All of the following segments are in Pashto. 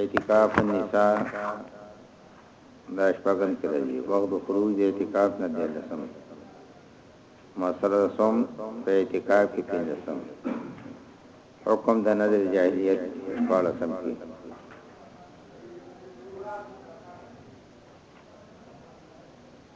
اعتکاف النساء دا شپږم کې دی وخت د خروج د اعتکاف نه دی لسم مسله سوم په اعتکاف کې پنځم حکم د نظر جاهلیت شپږم کې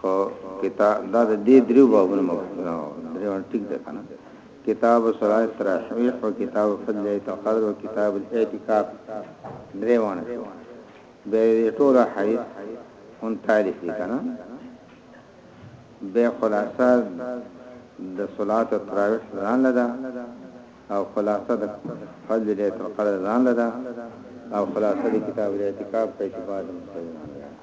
خو کتاب دا د دې دریو بابونو مقصدونه وو دریوان ټیک ده کنه کتاب الصلاه تراحویح او کتاب فضل اعتقاد او کتاب الاعتکاف دریوان شو به دې ټول حدیث اون تاریخ دي کنه به خلاصه د صلات او تراویح ځان لدا او خلاصه د فضل لیت القدر ځان لدا او خلاصه د کتاب الاعتکاف په اعتبار مسلمان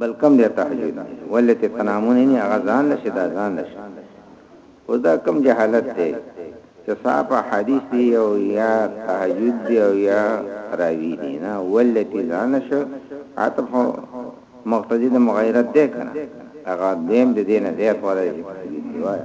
بل کم دی تهجد ولې ته تنامونه نه هغه ځان لشه دا ځان لشه او دا کم جهالت دی چې صاحب حدیث دی او یا تهجد دی او یا راوی دی نه ولې ته ځان لشه عطف مقتضی د مغیرت دی کنه هغه دیم د دینه دی په اړه دی وایي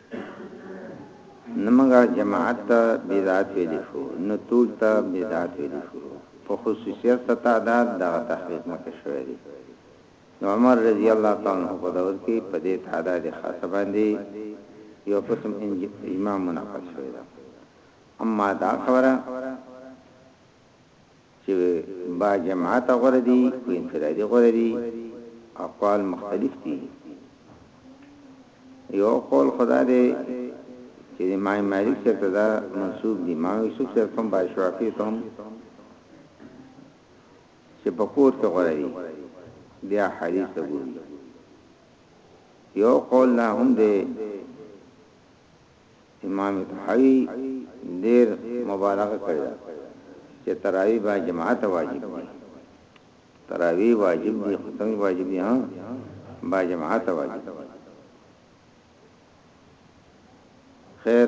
نه موږ جماعت ته بدعت ویلی شو نه تول ته بدعت ویلی شو په خصوصیت څه تعداد دغه تحقیق مکه شوی دی د عمر رضی الله تعالی عنه په دور کی په دی تعداد خاصه باندی یو قسم اجماع منعقد شوی ده اما دا خبره چې با جماعته غوره دي که انفرادي غوره دي اقوال مختلف دي یو قول خدا دی چې امام مالک چرته دا منسوب دي امام یوسف چرته هم باشوافی ته هم چې په کور کې غوړه دي بیا حدیث ته ګوري یو قول لا هم دی امام طحاوی ډیر مبالغه کړی ده چې تراوی با جماعت واجب دی تراوی واجب دی خو څنګه واجب دی ها با جماعت واجب دی خیر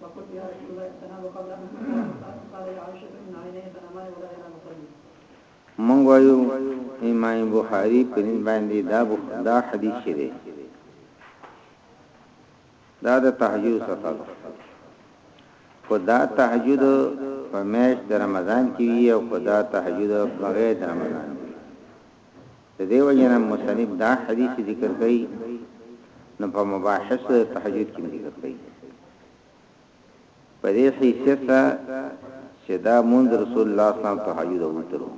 فقلت يا رسول الله تنام قبل ان تنام قال يا عائشه ان عيني تنامان ولا ينام قلبي مونږ وایو امام بخاری په دین باندې دا دا حدیث شې دی دا د تهجد څخه ده خو دا تهجد په میاشت رمضان کې او خدا تهجد بغیر رمضان د دې وجې نه مصنف دا حدیث ذکر کوي نو په مباحث د تهجد کې ذکر کوي په دې حیثیت چې دا مونږ رسول الله صلی الله علیه وسلم تهجد وترو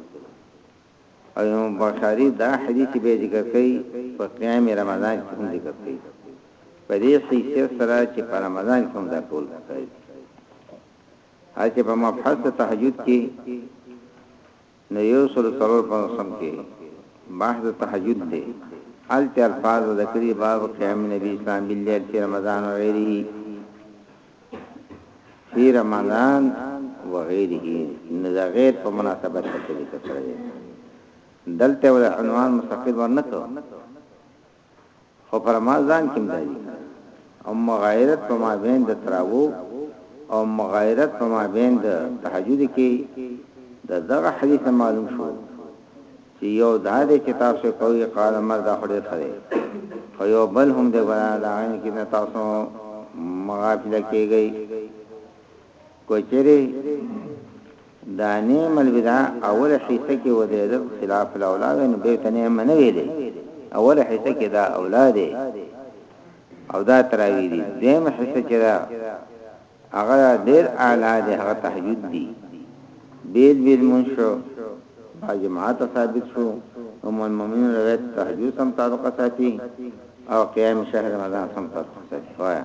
او یو بخاری دا حدیث به ذکر کوي په قیام رمضان کې هم ذکر کوي په دې حیثیت سره چې په رمضان کې هم دا کول کوي هغه په مبحث تهجد کې نه یو سل او څلور پنځوسم کې بحث د تهجد دی هلته الفاظ ذکری باب قیام نبی اسلام باللیل فی رمضان و غیره فی رمضان و غیره نه دا غیر په مناسبت سره ذکر کړی دلته ول عنوان مستقل ورنکو خو پر ما ځان کيم داوي او مغايرت په ما بين د تراوو او مغايرت په ما بين د تهجد کې د دغه حديث معلوم شو چې يو دا دې چې تاسو کوي قال مرد خړې خره خو يو بل هم دې ګنا دا عین کې نه تاسو مغافله کېږي کوچري دا نعم البدع اوله حصه کې ودرېدل خلاف الاولا وي نو بیرته نعم نه ویلې اوله حصه کې دا اولاد او دا تراوی دي دیم حصه چې دا هغه ډېر اعلی دی هغه تهجد دی بیل بیل منشو جماعت ثابت شو ام المؤمنین روایت تهجد سم تعلق ساتي او قیام شهر رمضان سم تعلق ساتي وایا